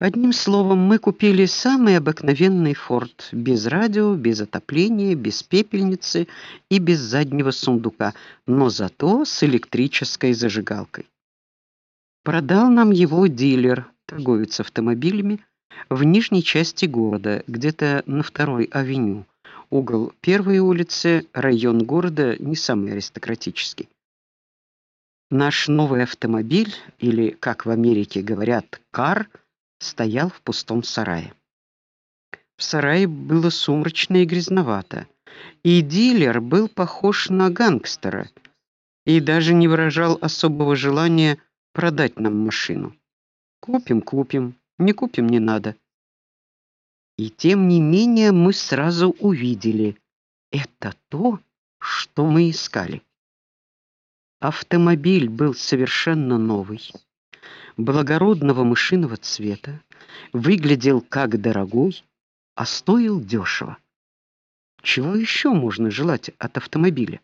Одним словом, мы купили самый обыкновенный Форд, без радио, без отопления, без пепельницы и без заднего сундука, но зато с электрической зажигалкой. Продал нам его дилер, торговец автомобилями, в нижней части города, где-то на второй авеню. Угол первой улицы, район города не самый аристократический. Наш новый автомобиль, или, как в Америке говорят, кар, стоял в пустом сарае. В сарае было сумрачно и грязновато, и дилер был похож на гангстера и даже не выражал особого желания продать нам машину. Купим, купим, не купим не надо. И тем не менее мы сразу увидели это то, что мы искали. Автомобиль был совершенно новый, благородного мышиного цвета, выглядел как дорогой, а стоил дешево. Чего еще можно желать от автомобиля?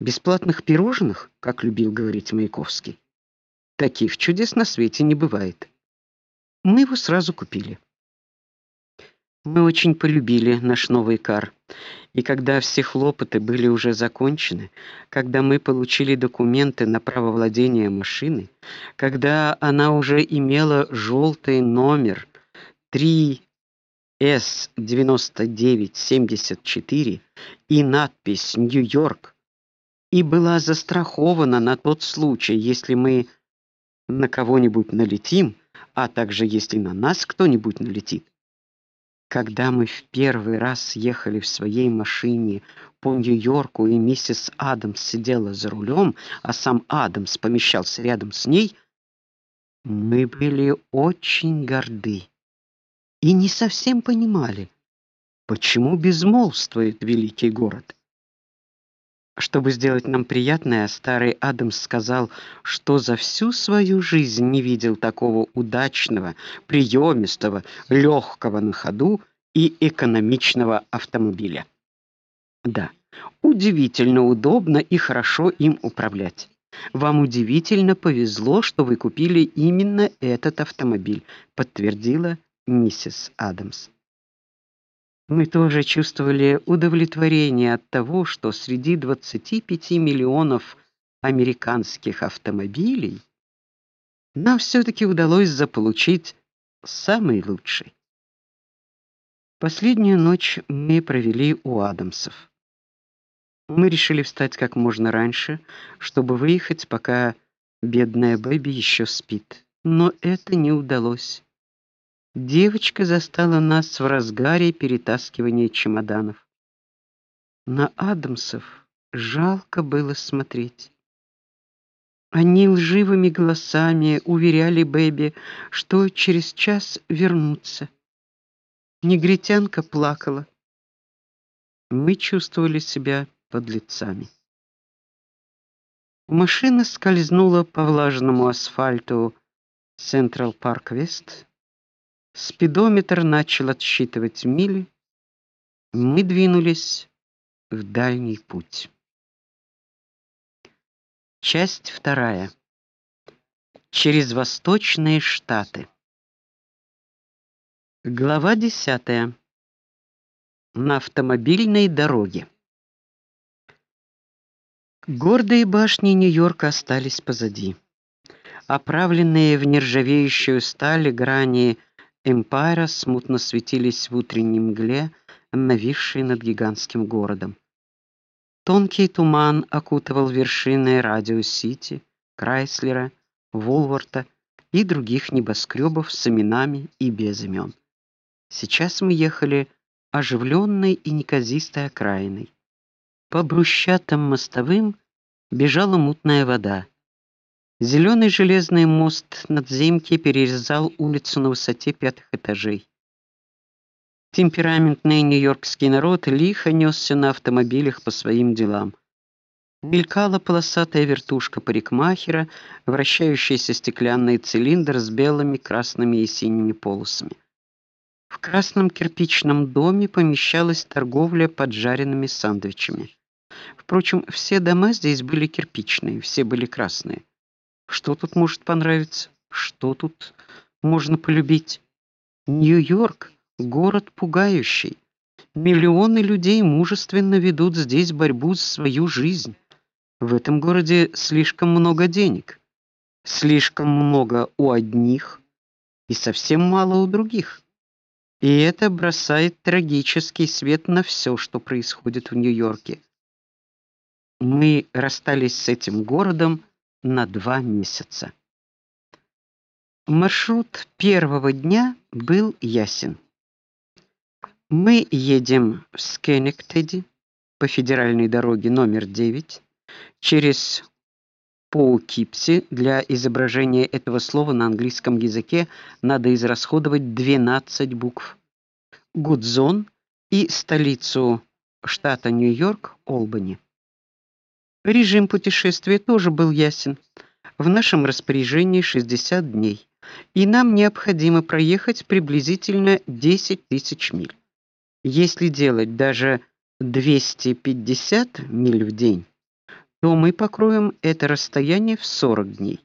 Бесплатных пирожных, как любил говорить Маяковский. Таких чудес на свете не бывает. Мы его сразу купили. Мы очень полюбили наш новый кар. И когда все хлопоты были уже закончены, когда мы получили документы на право владения машиной, когда она уже имела желтый номер 3S9974 и надпись Нью-Йорк и была застрахована на тот случай, если мы на кого-нибудь налетим, а также если на нас кто-нибудь налетит, когда мы в первый раз ехали в своей машине по Нью-Йорку, и миссис Адамс сидела за рулем, а сам Адамс помещался рядом с ней, мы были очень горды и не совсем понимали, почему безмолвствует великий город. Чтобы сделать нам приятное, старый Адамс сказал, что за всю свою жизнь не видел такого удачного, приемистого, легкого на ходу и экономичного автомобиля. Да, удивительно удобно и хорошо им управлять. Вам удивительно повезло, что вы купили именно этот автомобиль, подтвердила миссис Адамс. Мы тоже чувствовали удовлетворение от того, что среди 25 миллионов американских автомобилей нам все таки удалось заполучить самый лучший. Последнюю ночь мы провели у Адамсов. Мы решили встать как можно раньше, чтобы выехать, пока бедная Бэби еще спит. Но это не удалось. Девочка застала нас в разгаре перетаскивания чемоданов. На Адамсов жалко было смотреть. Они лживыми голосами уверяли Бэби, что через час вернутся. Негритянка плакала. Мы чувствовали себя подлецами. Машина скользнула по влажному асфальту Централ Парк Вест Спидометр начал отсчитывать мили. Мы двинулись в дальний путь. Часть вторая. Через восточные штаты. Глава десятая. На автомобильной дороге. Гордые башни Нью-Йорка остались позади. Оправленные в нержавеющую сталь грани Эмпайра смутно светились в утренней мгле, нависшей над гигантским городом. Тонкий туман окутывал вершины Радио-Сити, Крайслера, Вулворта и других небоскребов с именами и без имен. Сейчас мы ехали оживленной и неказистой окраиной. По брусчатым мостовым бежала мутная вода. Зеленый железный мост надземки перерезал улицу на высоте пятых этажей. Темпераментный нью-йоркский народ лихо несся на автомобилях по своим делам. Мелькала полосатая вертушка парикмахера, вращающийся стеклянный цилиндр с белыми, красными и синими полосами. В красном кирпичном доме помещалась торговля поджаренными сандвичами. Впрочем, все дома здесь были кирпичные, все были красные. Что тут может понравиться? Что тут можно полюбить. Нью-Йорк город пугающий. Миллионы людей мужественно ведут здесь борьбу за свою жизнь. В этом городе слишком много денег, слишком много у одних и совсем мало у других. И это бросает трагический свет на все, что происходит в Нью-Йорке. Мы расстались с этим городом на два месяца. Маршрут первого дня был ясен. Мы едем в Скенектеди по федеральной дороге номер 9 через Поукипси. Для изображения этого слова на английском языке надо израсходовать 12 букв. Гудзон и столицу штата Нью-Йорк Олбани. Режим путешествия тоже был ясен. В нашем распоряжении 60 дней, и нам необходимо проехать приблизительно 10 тысяч миль. Если делать даже 250 миль в день, то мы покроем это расстояние в 40 дней.